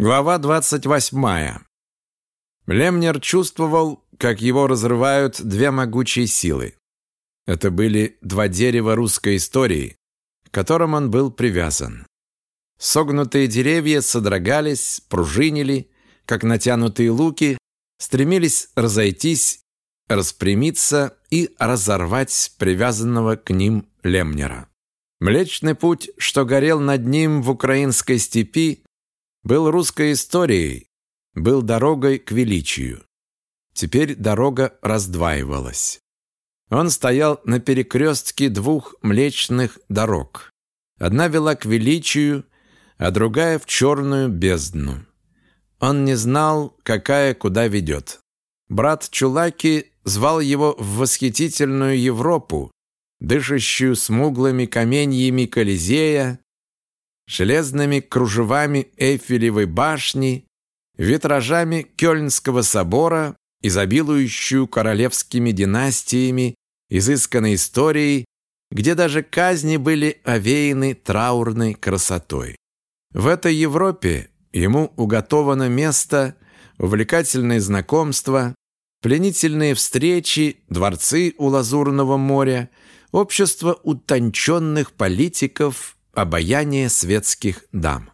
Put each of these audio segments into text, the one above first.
Глава 28. Лемнер чувствовал, как его разрывают две могучие силы. Это были два дерева русской истории, к которым он был привязан. Согнутые деревья содрогались, пружинили, как натянутые луки, стремились разойтись, распрямиться и разорвать привязанного к ним Лемнера. Млечный путь, что горел над ним в украинской степи, был русской историей, был дорогой к величию. Теперь дорога раздваивалась. Он стоял на перекрестке двух млечных дорог. Одна вела к величию, а другая в черную бездну. Он не знал, какая куда ведет. Брат Чулаки звал его в восхитительную Европу, дышащую смуглыми каменьями Колизея, железными кружевами Эйфелевой башни, витражами Кёльнского собора, изобилующую королевскими династиями, изысканной историей, где даже казни были овеяны траурной красотой. В этой Европе ему уготовано место, увлекательные знакомства, пленительные встречи, дворцы у Лазурного моря, общество утонченных политиков обаяние светских дам.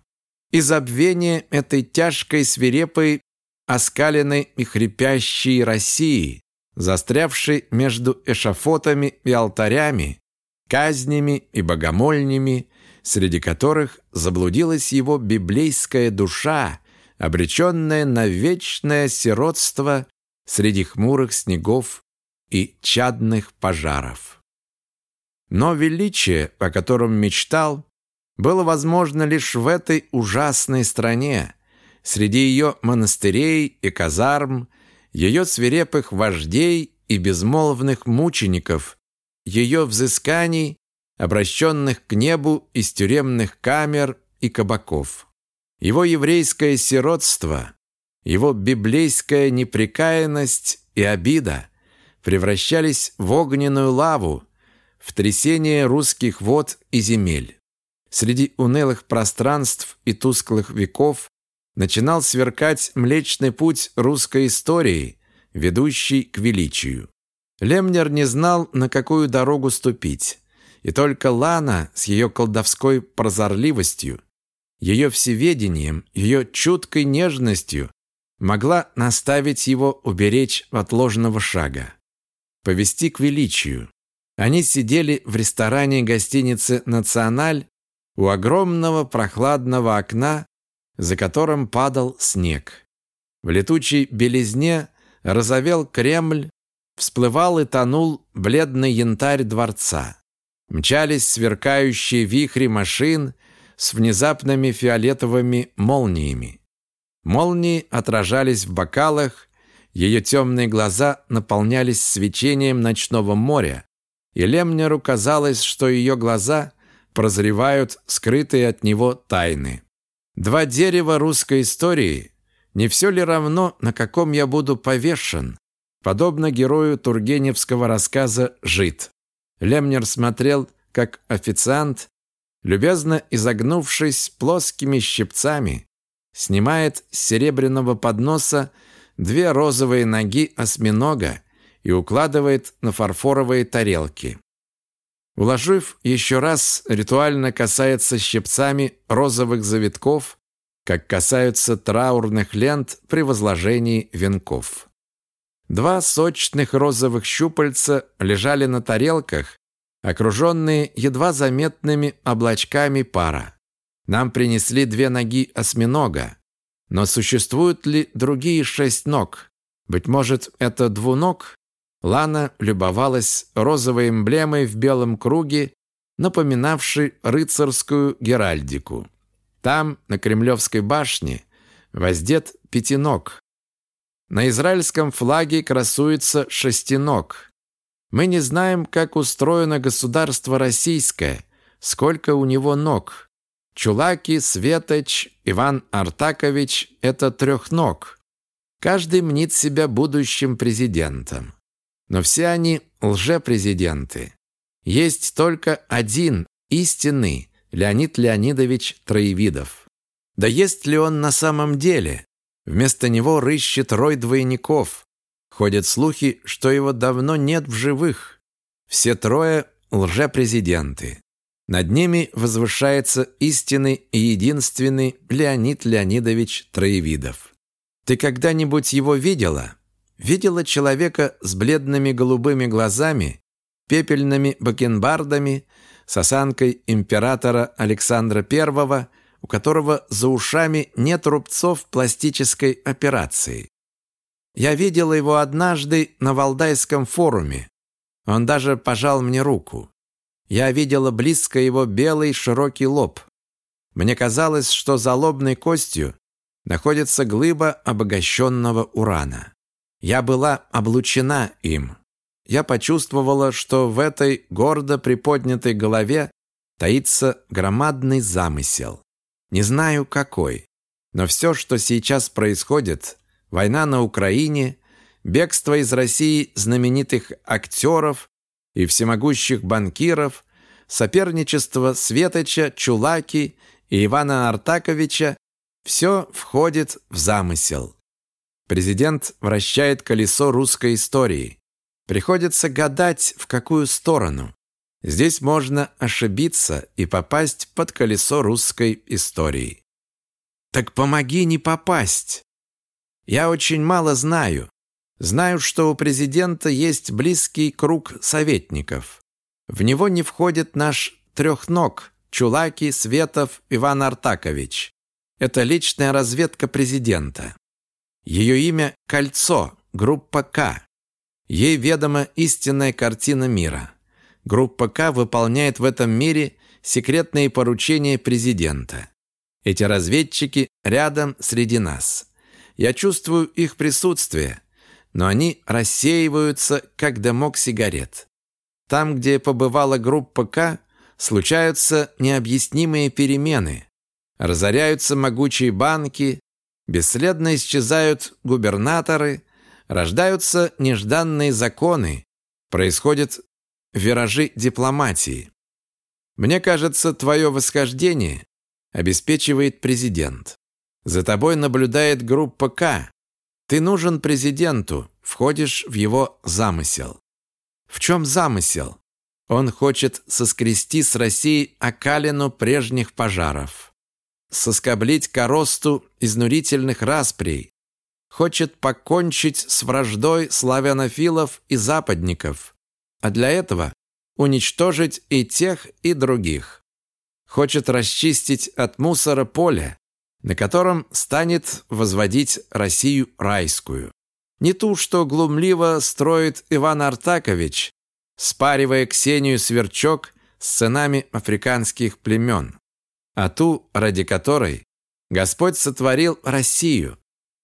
И забвение этой тяжкой, свирепой, оскаленной и хрипящей России, застрявшей между эшафотами и алтарями, казнями и богомольнями, среди которых заблудилась его библейская душа, обреченная на вечное сиротство среди хмурых снегов и чадных пожаров. Но величие, о котором мечтал, было возможно лишь в этой ужасной стране, среди ее монастырей и казарм, ее свирепых вождей и безмолвных мучеников, ее взысканий, обращенных к небу из тюремных камер и кабаков. Его еврейское сиротство, его библейская непрекаянность и обида превращались в огненную лаву, в трясение русских вод и земель. Среди унылых пространств и тусклых веков начинал сверкать Млечный путь русской истории, ведущий к величию. Лемнер не знал, на какую дорогу ступить, и только Лана с ее колдовской прозорливостью, ее всеведением, ее чуткой нежностью могла наставить его уберечь от ложного шага, повести к величию. Они сидели в ресторане гостиницы «Националь» у огромного прохладного окна, за которым падал снег. В летучей белизне разовел Кремль, всплывал и тонул бледный янтарь дворца. Мчались сверкающие вихри машин с внезапными фиолетовыми молниями. Молнии отражались в бокалах, ее темные глаза наполнялись свечением ночного моря, и Лемнеру казалось, что ее глаза прозревают скрытые от него тайны. Два дерева русской истории. Не все ли равно, на каком я буду повешен? Подобно герою тургеневского рассказа «Жид». Лемнер смотрел, как официант, любезно изогнувшись плоскими щипцами, снимает с серебряного подноса две розовые ноги осьминога и укладывает на фарфоровые тарелки. Уложив еще раз, ритуально касается щипцами розовых завитков, как касаются траурных лент при возложении венков. Два сочных розовых щупальца лежали на тарелках, окруженные едва заметными облачками пара. Нам принесли две ноги осьминога. Но существуют ли другие шесть ног? Быть может, это двуног? Лана любовалась розовой эмблемой в белом круге, напоминавшей рыцарскую геральдику. Там, на Кремлевской башне, воздет пятиног. На израильском флаге красуется шестиног. Мы не знаем, как устроено государство российское, сколько у него ног. Чулаки, Светоч, Иван Артакович – это трехног. Каждый мнит себя будущим президентом. Но все они лжепрезиденты. Есть только один истинный Леонид Леонидович Троевидов. Да есть ли он на самом деле? Вместо него рыщет рой двойников. Ходят слухи, что его давно нет в живых. Все трое лжепрезиденты. Над ними возвышается истинный и единственный Леонид Леонидович Троевидов. Ты когда-нибудь его видела? Видела человека с бледными голубыми глазами, пепельными бакенбардами, с осанкой императора Александра I, у которого за ушами нет рубцов пластической операции. Я видела его однажды на Валдайском форуме. Он даже пожал мне руку. Я видела близко его белый широкий лоб. Мне казалось, что за лобной костью находится глыба обогащенного урана. Я была облучена им. Я почувствовала, что в этой гордо приподнятой голове таится громадный замысел. Не знаю, какой. Но все, что сейчас происходит, война на Украине, бегство из России знаменитых актеров и всемогущих банкиров, соперничество Светоча, Чулаки и Ивана Артаковича все входит в замысел. Президент вращает колесо русской истории. Приходится гадать, в какую сторону. Здесь можно ошибиться и попасть под колесо русской истории. Так помоги не попасть. Я очень мало знаю. Знаю, что у президента есть близкий круг советников. В него не входит наш трехног Чулаки, Светов, Иван Артакович. Это личная разведка президента. Ее имя – Кольцо, группа К. Ей ведома истинная картина мира. Группа К выполняет в этом мире секретные поручения президента. Эти разведчики рядом среди нас. Я чувствую их присутствие, но они рассеиваются, как дымок сигарет. Там, где побывала группа К, случаются необъяснимые перемены. Разоряются могучие банки, бесследно исчезают губернаторы, рождаются нежданные законы, происходят виражи дипломатии. Мне кажется, твое восхождение обеспечивает президент. За тобой наблюдает группа К. Ты нужен президенту, входишь в его замысел. В чем замысел? Он хочет соскрести с Россией окалину прежних пожаров соскоблить коросту изнурительных расприй, хочет покончить с враждой славянофилов и западников, а для этого уничтожить и тех, и других. Хочет расчистить от мусора поле, на котором станет возводить Россию райскую. Не ту, что глумливо строит Иван Артакович, спаривая Ксению Сверчок с сынами африканских племен а ту, ради которой Господь сотворил Россию,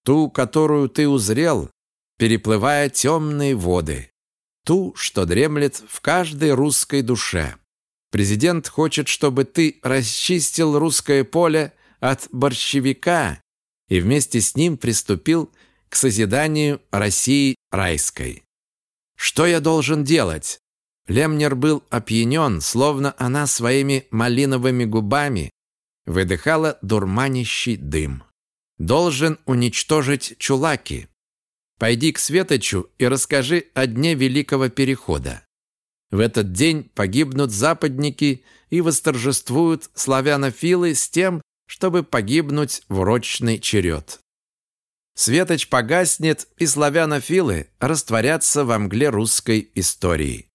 ту, которую ты узрел, переплывая темные воды, ту, что дремлет в каждой русской душе. Президент хочет, чтобы ты расчистил русское поле от борщевика и вместе с ним приступил к созиданию России райской. Что я должен делать? Лемнер был опьянен, словно она своими малиновыми губами выдыхала дурманящий дым. «Должен уничтожить Чулаки. Пойди к Светочу и расскажи о дне Великого Перехода. В этот день погибнут западники и восторжествуют славянофилы с тем, чтобы погибнуть в урочный черед. Светоч погаснет, и славянофилы растворятся во мгле русской истории.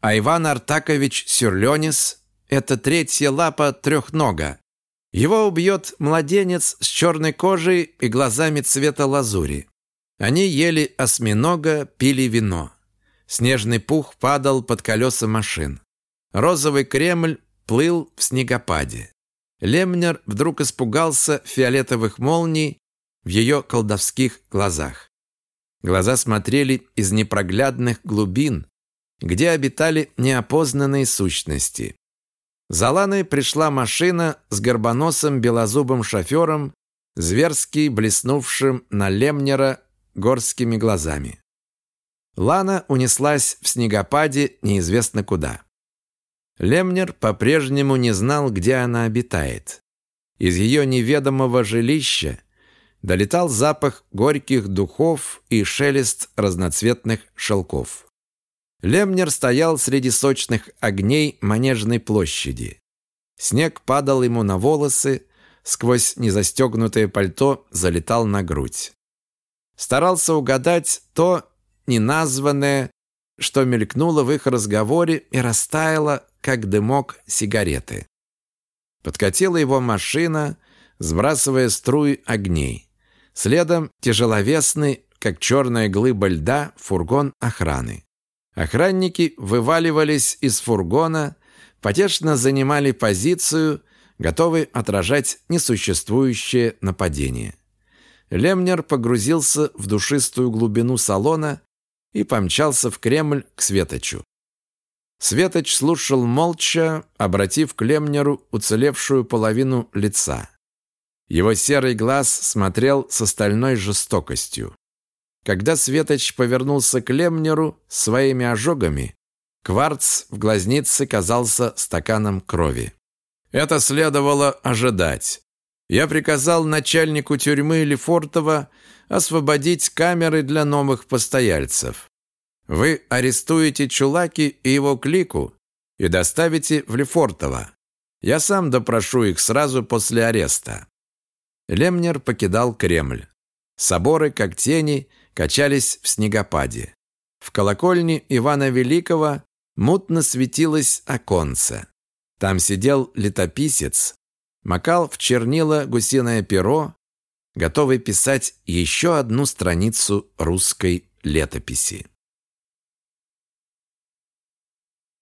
А Иван Артакович Сюрленис это третья лапа трехнога. Его убьет младенец с черной кожей и глазами цвета лазури. Они ели осьминога, пили вино. Снежный пух падал под колеса машин. Розовый Кремль плыл в снегопаде. Лемнер вдруг испугался фиолетовых молний в ее колдовских глазах. Глаза смотрели из непроглядных глубин, где обитали неопознанные сущности. За Ланой пришла машина с горбоносым белозубым шофером, зверски блеснувшим на Лемнера горскими глазами. Лана унеслась в снегопаде неизвестно куда. Лемнер по-прежнему не знал, где она обитает. Из ее неведомого жилища долетал запах горьких духов и шелест разноцветных шелков. Лемнер стоял среди сочных огней Манежной площади. Снег падал ему на волосы, сквозь незастегнутое пальто залетал на грудь. Старался угадать то неназванное, что мелькнуло в их разговоре и растаяло, как дымок сигареты. Подкатила его машина, сбрасывая струи огней. Следом тяжеловесный, как черная глыба льда, фургон охраны. Охранники вываливались из фургона, потешно занимали позицию, готовые отражать несуществующее нападение. Лемнер погрузился в душистую глубину салона и помчался в Кремль к Светочу. Светоч слушал молча, обратив к Лемнеру уцелевшую половину лица. Его серый глаз смотрел с остальной жестокостью. Когда Светоч повернулся к Лемнеру своими ожогами, кварц в глазнице казался стаканом крови. Это следовало ожидать. Я приказал начальнику тюрьмы Лефортова освободить камеры для новых постояльцев. Вы арестуете Чулаки и его клику и доставите в Лефортово. Я сам допрошу их сразу после ареста. Лемнер покидал Кремль. Соборы, как тени, качались в снегопаде. В колокольне Ивана Великого мутно светилось оконце. Там сидел летописец, макал в чернила гусиное перо, готовый писать еще одну страницу русской летописи.